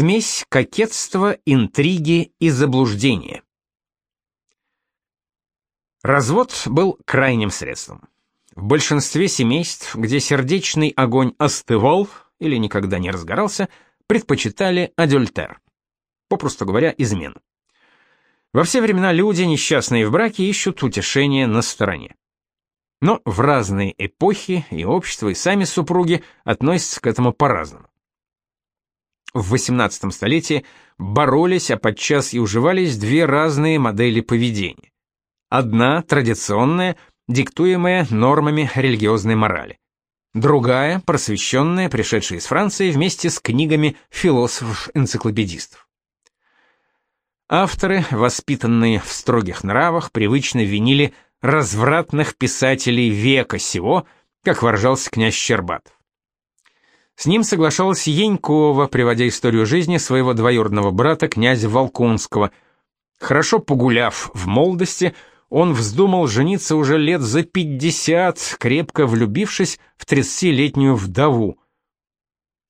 Смесь кокетства, интриги и заблуждения. Развод был крайним средством. В большинстве семейств, где сердечный огонь остывал или никогда не разгорался, предпочитали адюльтер. Попросту говоря, измену. Во все времена люди, несчастные в браке, ищут утешения на стороне. Но в разные эпохи и общество, и сами супруги относятся к этому по-разному. В XVIII столетии боролись, а подчас и уживались две разные модели поведения. Одна традиционная, диктуемая нормами религиозной морали. Другая просвещенная, пришедшая из Франции вместе с книгами философов-энциклопедистов. Авторы, воспитанные в строгих нравах, привычно винили развратных писателей века сего, как выражался князь Щербатов. С ним соглашалась Янькова, приводя историю жизни своего двоюродного брата князя Волконского. Хорошо погуляв в молодости, он вздумал жениться уже лет за 50, крепко влюбившись в 30-летнюю вдову.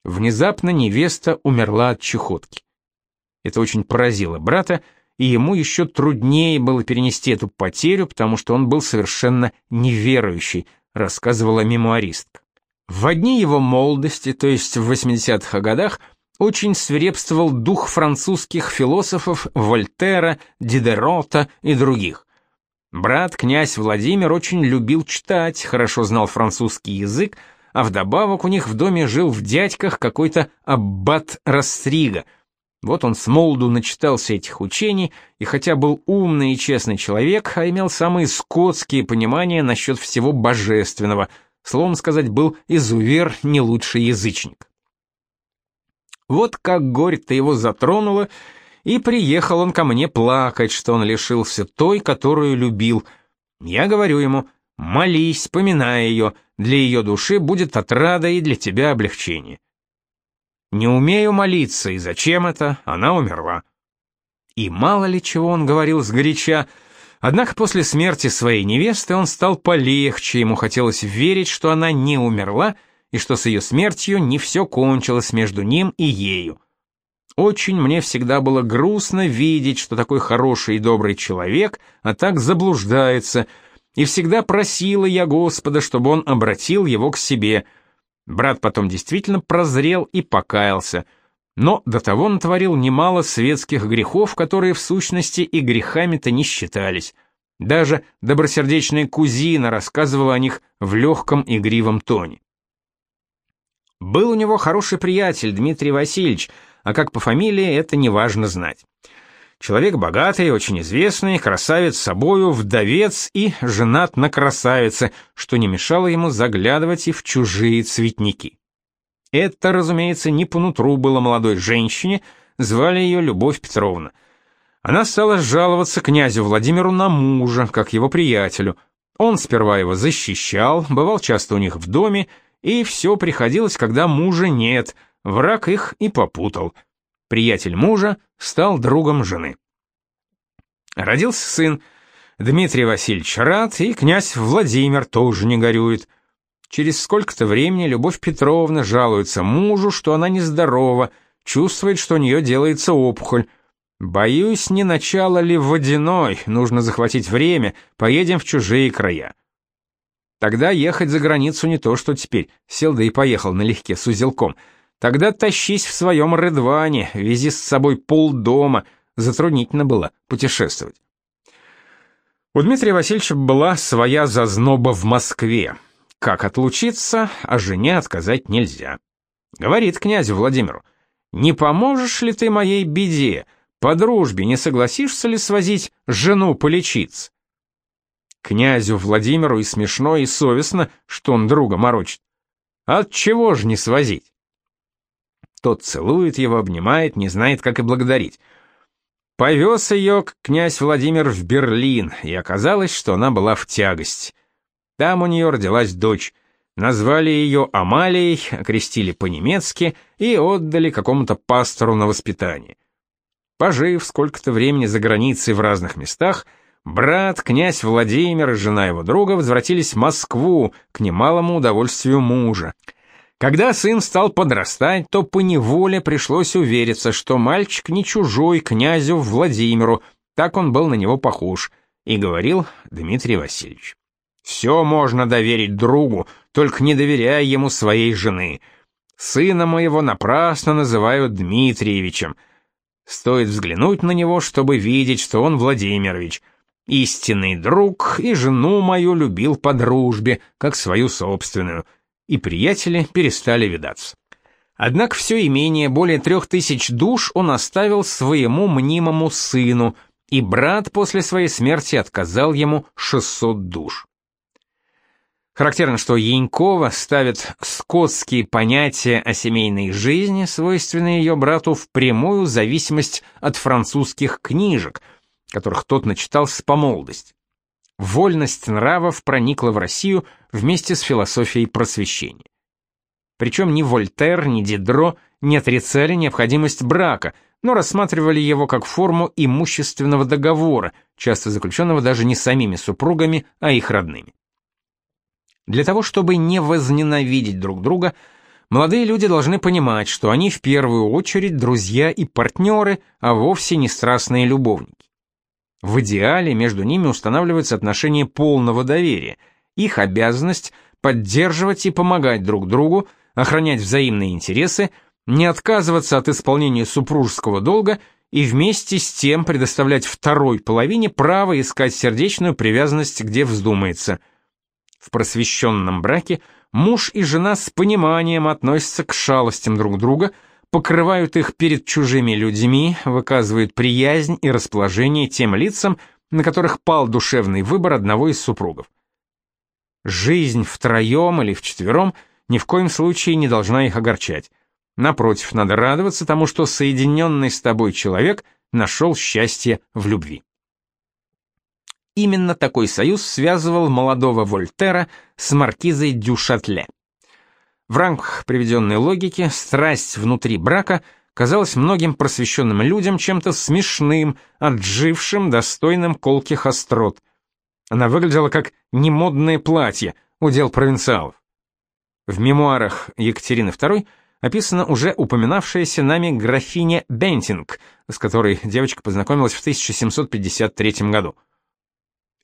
Внезапно невеста умерла от чехотки. Это очень поразило брата, и ему еще труднее было перенести эту потерю, потому что он был совершенно неверующий, рассказывала мемуаристка. В одни его молодости, то есть в 80-х годах, очень свирепствовал дух французских философов Вольтера, Дидерота и других. Брат, князь Владимир, очень любил читать, хорошо знал французский язык, а вдобавок у них в доме жил в дядьках какой-то аббат Растрига – вот он с молоду начитался этих учений, и хотя был умный и честный человек, а имел самые скотские понимания насчет всего божественного, словом сказать, был изувер не лучший язычник. Вот как горь-то его затронуло, и приехал он ко мне плакать, что он лишился той, которую любил. Я говорю ему, молись, поминай ее, для ее души будет отрада и для тебя облегчение. Не умею молиться, и зачем это? Она умерла. И мало ли чего он говорил сгоряча, однако после смерти своей невесты он стал полегче, ему хотелось верить, что она не умерла, и что с ее смертью не все кончилось между ним и ею. Очень мне всегда было грустно видеть, что такой хороший и добрый человек, а так заблуждается, и всегда просила я Господа, чтобы он обратил его к себе — Брат потом действительно прозрел и покаялся, но до того натворил немало светских грехов, которые в сущности и грехами-то не считались. Даже добросердечная кузина рассказывала о них в легком игривом тоне. Был у него хороший приятель Дмитрий Васильевич, а как по фамилии это неважно знать. Человек богатый, очень известный, красавец собою, вдовец и женат на красавице, что не мешало ему заглядывать и в чужие цветники. Это, разумеется, не по нутру было молодой женщине, звали ее Любовь Петровна. Она стала жаловаться князю Владимиру на мужа, как его приятелю. Он сперва его защищал, бывал часто у них в доме, и все приходилось, когда мужа нет, враг их и попутал — приятель мужа, стал другом жены. Родился сын, Дмитрий Васильевич рад, и князь Владимир тоже не горюет. Через сколько-то времени Любовь Петровна жалуется мужу, что она нездорова, чувствует, что у нее делается опухоль. «Боюсь, не начало ли водяной, нужно захватить время, поедем в чужие края». Тогда ехать за границу не то, что теперь, сел да и поехал налегке с узелком — Тогда тащись в своем рыдване, вези с собой полдома, затруднительно было путешествовать. У Дмитрия Васильевича была своя зазноба в Москве. Как отлучиться, а жене отказать нельзя. Говорит князю Владимиру, «Не поможешь ли ты моей беде? По дружбе не согласишься ли свозить жену полечиться?» Князю Владимиру и смешно, и совестно, что он друга морочит. От чего же не свозить? Тот целует его, обнимает, не знает, как и благодарить. Повез ее князь Владимир в Берлин, и оказалось, что она была в тягость. Там у нее родилась дочь. Назвали ее Амалией, окрестили по-немецки и отдали какому-то пастору на воспитание. Пожив сколько-то времени за границей в разных местах, брат, князь Владимир и жена его друга возвратились в Москву к немалому удовольствию мужа. Когда сын стал подрастать, то поневоле пришлось увериться, что мальчик не чужой князю Владимиру, так он был на него похож, и говорил Дмитрий Васильевич. «Все можно доверить другу, только не доверяй ему своей жены. Сына моего напрасно называют Дмитриевичем. Стоит взглянуть на него, чтобы видеть, что он Владимирович. Истинный друг и жену мою любил по дружбе, как свою собственную» и приятели перестали видаться. Однако все имение, более трех тысяч душ, он оставил своему мнимому сыну, и брат после своей смерти отказал ему 600 душ. Характерно, что Янькова ставит скотские понятия о семейной жизни, свойственные ее брату, в прямую зависимость от французских книжек, которых тот начитался по молодости вольность нравов проникла в Россию вместе с философией просвещения. Причем ни Вольтер, ни Дидро не отрицали необходимость брака, но рассматривали его как форму имущественного договора, часто заключенного даже не самими супругами, а их родными. Для того, чтобы не возненавидеть друг друга, молодые люди должны понимать, что они в первую очередь друзья и партнеры, а вовсе не страстные любовники. В идеале между ними устанавливается отношение полного доверия, их обязанность поддерживать и помогать друг другу, охранять взаимные интересы, не отказываться от исполнения супружеского долга и вместе с тем предоставлять второй половине право искать сердечную привязанность, где вздумается. В просвещенном браке муж и жена с пониманием относятся к шалостям друг друга – покрывают их перед чужими людьми, выказывают приязнь и расположение тем лицам, на которых пал душевный выбор одного из супругов. Жизнь втроем или вчетвером ни в коем случае не должна их огорчать. Напротив, надо радоваться тому, что соединенный с тобой человек нашел счастье в любви. Именно такой союз связывал молодого Вольтера с маркизой Дюшатле. В рамках приведенной логики страсть внутри брака казалась многим просвещенным людям чем-то смешным, отжившим, достойным колких острот. Она выглядела как немодное платье, удел провинциалов. В мемуарах Екатерины II описана уже упоминавшаяся нами графиня Бентинг, с которой девочка познакомилась в 1753 году.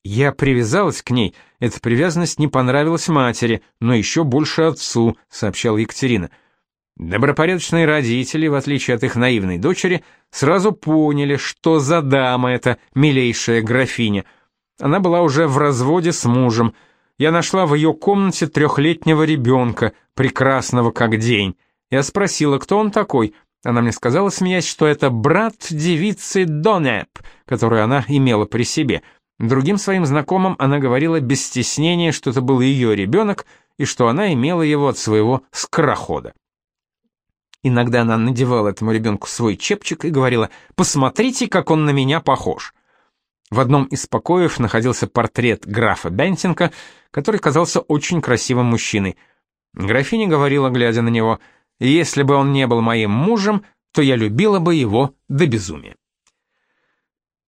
Я привязалась к ней, эта привязанность не понравилась матери, но еще больше отцу, сообщала Екатерина. Добропорядочные родители, в отличие от их наивной дочери, сразу поняли, что за дама эта милейшая графиня. Она была уже в разводе с мужем. Я нашла в ее комнате трехлетнего ребенка, прекрасного как день. Я спросила, кто он такой. Она мне сказала, смеясь, что это брат девицы Донеп, которую она имела при себе — Другим своим знакомым она говорила без стеснения, что это был ее ребенок и что она имела его от своего скорохода. Иногда она надевала этому ребенку свой чепчик и говорила «Посмотрите, как он на меня похож». В одном из покоев находился портрет графа Бентинка, который казался очень красивым мужчиной. Графиня говорила, глядя на него, «Если бы он не был моим мужем, то я любила бы его до безумия».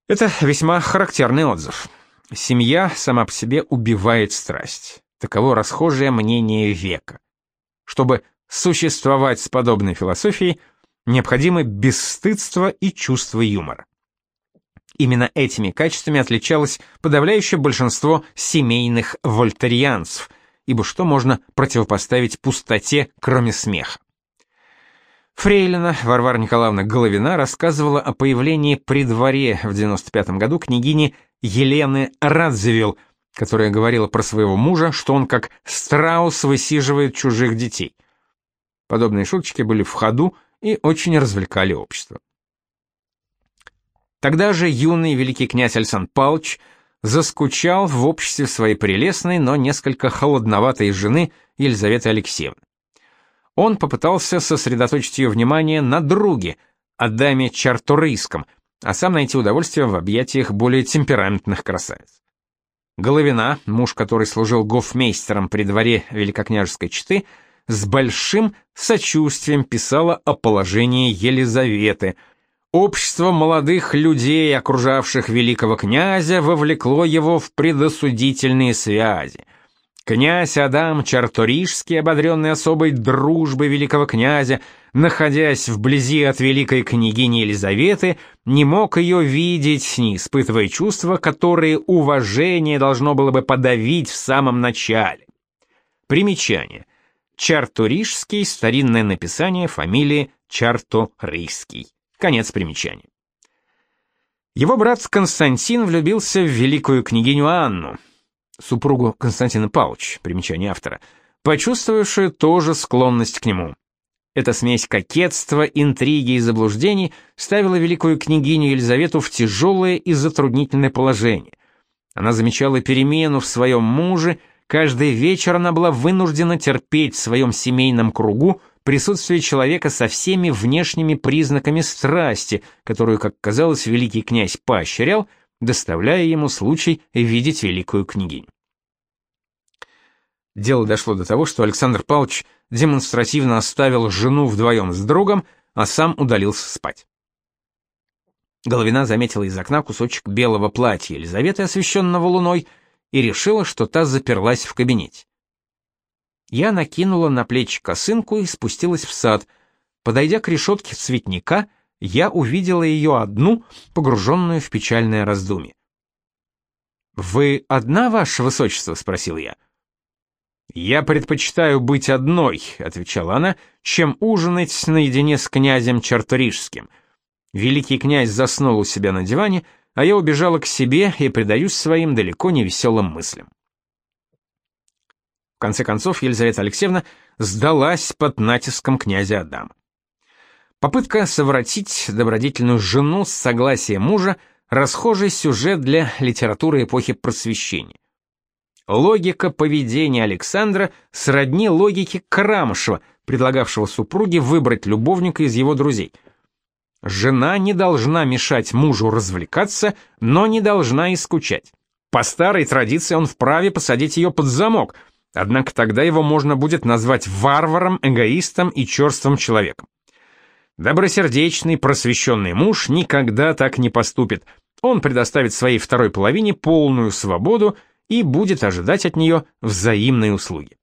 Это весьма характерный отзыв. Семья сама по себе убивает страсть. Таково расхожее мнение века. Чтобы существовать с подобной философией, необходимы бесстыдство и чувство юмора. Именно этими качествами отличалось подавляющее большинство семейных вольтерианцев, ибо что можно противопоставить пустоте, кроме смеха? Фрейлина Варвара Николаевна Головина рассказывала о появлении при дворе в 95 году княгини Елены Радзивилл, которая говорила про своего мужа, что он как страус высиживает чужих детей. Подобные шуточки были в ходу и очень развлекали общество. Тогда же юный великий князь Александр Павлович заскучал в обществе своей прелестной, но несколько холодноватой жены Елизаветы Алексеевны он попытался сосредоточить ее внимание на друге, Адаме Чарторийском, а сам найти удовольствие в объятиях более темпераментных красавиц. Головина, муж который служил гофмейстером при дворе великокняжеской четы, с большим сочувствием писала о положении Елизаветы. Общество молодых людей, окружавших великого князя, вовлекло его в предосудительные связи – Князь Адам Чарторижский, ободренный особой дружбой великого князя, находясь вблизи от великой княгини Елизаветы, не мог ее видеть, не испытывая чувства, которые уважение должно было бы подавить в самом начале. Примечание. Чарторижский, старинное написание фамилии Чарторийский. Конец примечания. Его брат Константин влюбился в великую княгиню Анну, супругу Константина Павловича, примечание автора, почувствовавшую тоже склонность к нему. Эта смесь кокетства, интриги и заблуждений ставила великую княгиню Елизавету в тяжелое и затруднительное положение. Она замечала перемену в своем муже, каждый вечер она была вынуждена терпеть в своем семейном кругу присутствие человека со всеми внешними признаками страсти, которую, как казалось, великий князь поощрял, доставляя ему случай видеть великую княгиню. Дело дошло до того, что Александр Павлович демонстративно оставил жену вдвоем с другом, а сам удалился спать. Головина заметила из окна кусочек белого платья Елизаветы, освещенного луной, и решила, что та заперлась в кабинете. Я накинула на плечи косынку и спустилась в сад. Подойдя к решетке цветника, я увидела ее одну, погруженную в печальное раздумье. «Вы одна, ваше высочество?» — спросил я. «Я предпочитаю быть одной», — отвечала она, — «чем ужинать наедине с князем Чарторижским». Великий князь заснул у себя на диване, а я убежала к себе и предаюсь своим далеко не веселым мыслям. В конце концов, Елизавета Алексеевна сдалась под натиском князя Адама. Попытка совратить добродетельную жену с согласия мужа – расхожий сюжет для литературы эпохи Просвещения. Логика поведения Александра сродни логике Карамышева, предлагавшего супруге выбрать любовника из его друзей. Жена не должна мешать мужу развлекаться, но не должна и скучать. По старой традиции он вправе посадить ее под замок, однако тогда его можно будет назвать варваром, эгоистом и черствым человеком. Добросердечный, просвещенный муж никогда так не поступит. Он предоставит своей второй половине полную свободу и будет ожидать от нее взаимной услуги.